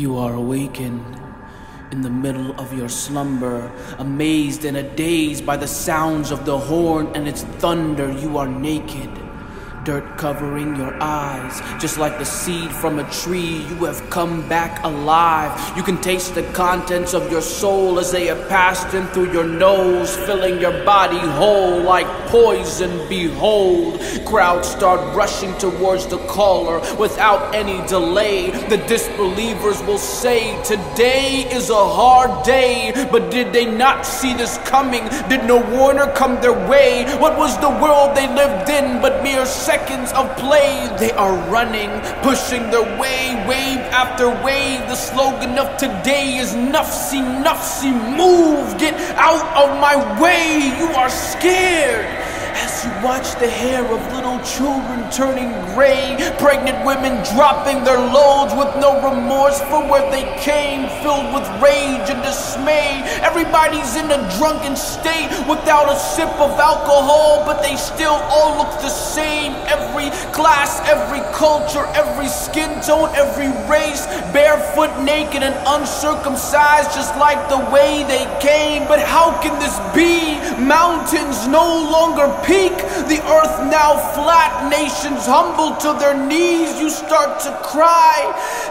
You are awakened in the middle of your slumber, amazed and adazed by the sounds of the horn and its thunder. You are naked dirt covering your eyes. Just like the seed from a tree, you have come back alive. You can taste the contents of your soul as they have passed in through your nose, filling your body whole like poison. Behold, crowds start rushing towards the caller without any delay. The disbelievers will say, Today is a hard day. But did they not see this coming? Did no warner come their way? What was the world they lived in but mere seconds of play. They are running, pushing their way, wave after wave. The slogan of today is Nafsi, Nafsi, move, get out of my way. You are scared. As you watch the hair of little children turning gray, pregnant women dropping their loads with no remorse for where they came, filled with rage and dismay. Everybody's in a drunken state without a sip of alcohol, but they still all look the same. Every class, every culture, every skin tone, every race, barefoot, naked, and uncircumcised, just like the way they came. But how can this be? Mountains no longer peak, the earth now flat, nations humble to their knees. You start to cry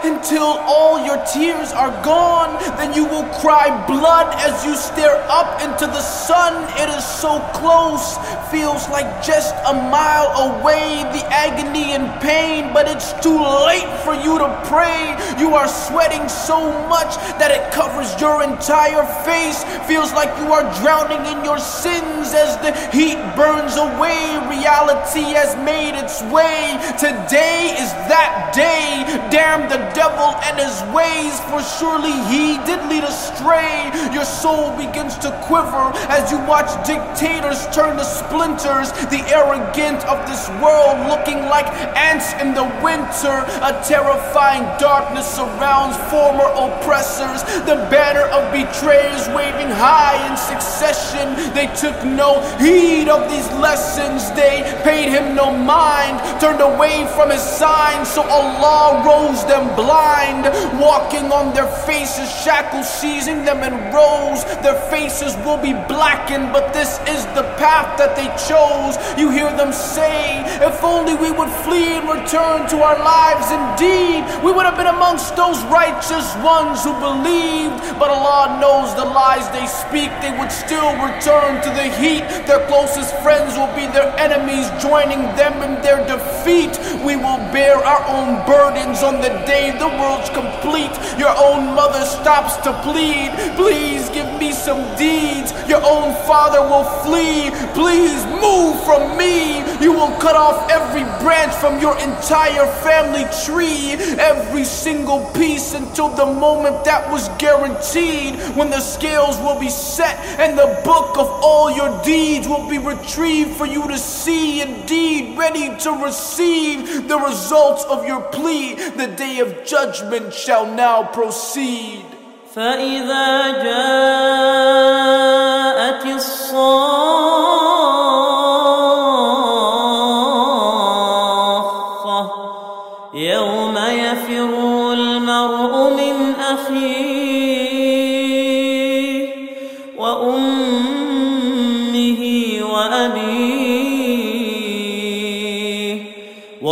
until all your tears are gone. Then you will cry blood as you stare up into the sun. It is so close, feels like just a mile away. The agony and pain, but it's too late for you to pray. You are sweating so much that it covers your entire face. Feels like you are drowning in your sins as the heat burns away. Reality has made its way. Today is that day. Damn the devil and his ways, for surely he did lead astray. Your soul begins to quiver as you watch dictators turn to splinters. The arrogant of this world looking like ants in the winter. A terrifying darkness surrounds former oppressors. The banner of betrayers waving high in succession. They took no heed of these lessons they paid him no mind, turned away from his signs, so Allah rose them blind, walking on their faces, shackles seizing them in rows. Their faces will be blackened, but this is the path that they chose. You hear them say, If only we would flee and return to our lives indeed, we would have been amongst those righteous ones who believed. But Allah knows the lies they speak, they would still return to the heat. Their closest friends friends will be their enemies, joining them in their defeat. We will bear our own burdens on the day the world's complete. Your own mother stops to plead, please give me some deeds. Your own father will flee, please move from me. You will cut off every branch from your entire family tree, every single piece until the moment that was guaranteed. When the scales will be set and the book of all your deeds will be retrieved for you to see, indeed, ready to receive the results of your plea. The day of judgment shall now proceed. فإذا جاءت الصاخة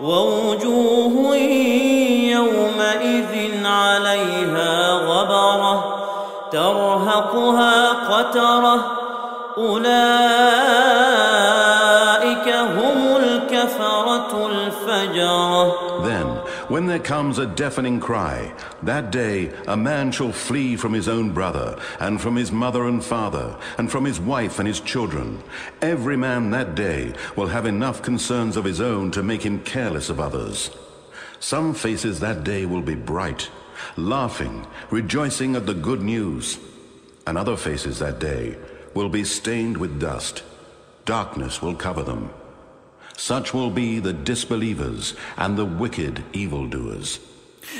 ووجوه يومئذ عليها غبرة ترهقها قترة أولئك when there comes a deafening cry, that day a man shall flee from his own brother, and from his mother and father, and from his wife and his children. Every man that day will have enough concerns of his own to make him careless of others. Some faces that day will be bright, laughing, rejoicing at the good news. and other faces that day will be stained with dust. Darkness will cover them. Such will be the disbelievers and the wicked evildoers.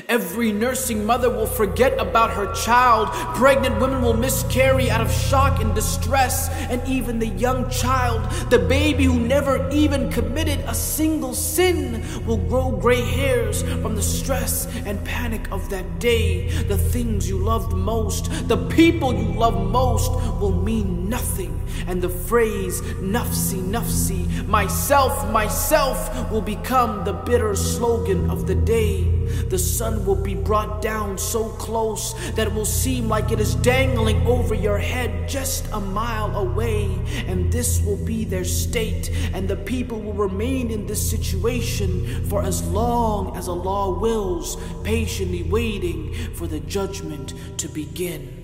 Every nursing mother will forget about her child. Pregnant women will miscarry out of shock and distress. And even the young child, the baby who never even committed a single sin, will grow gray hairs from the stress and panic of that day. The things you loved most, the people you love most, will mean nothing. And the phrase, nafsi, nafsi, myself, myself, will become the bitter slogan of the day. The sun will be brought down so close that it will seem like it is dangling over your head just a mile away. And this will be their state, and the people will remain in this situation for as long as Allah wills, patiently waiting for the judgment to begin.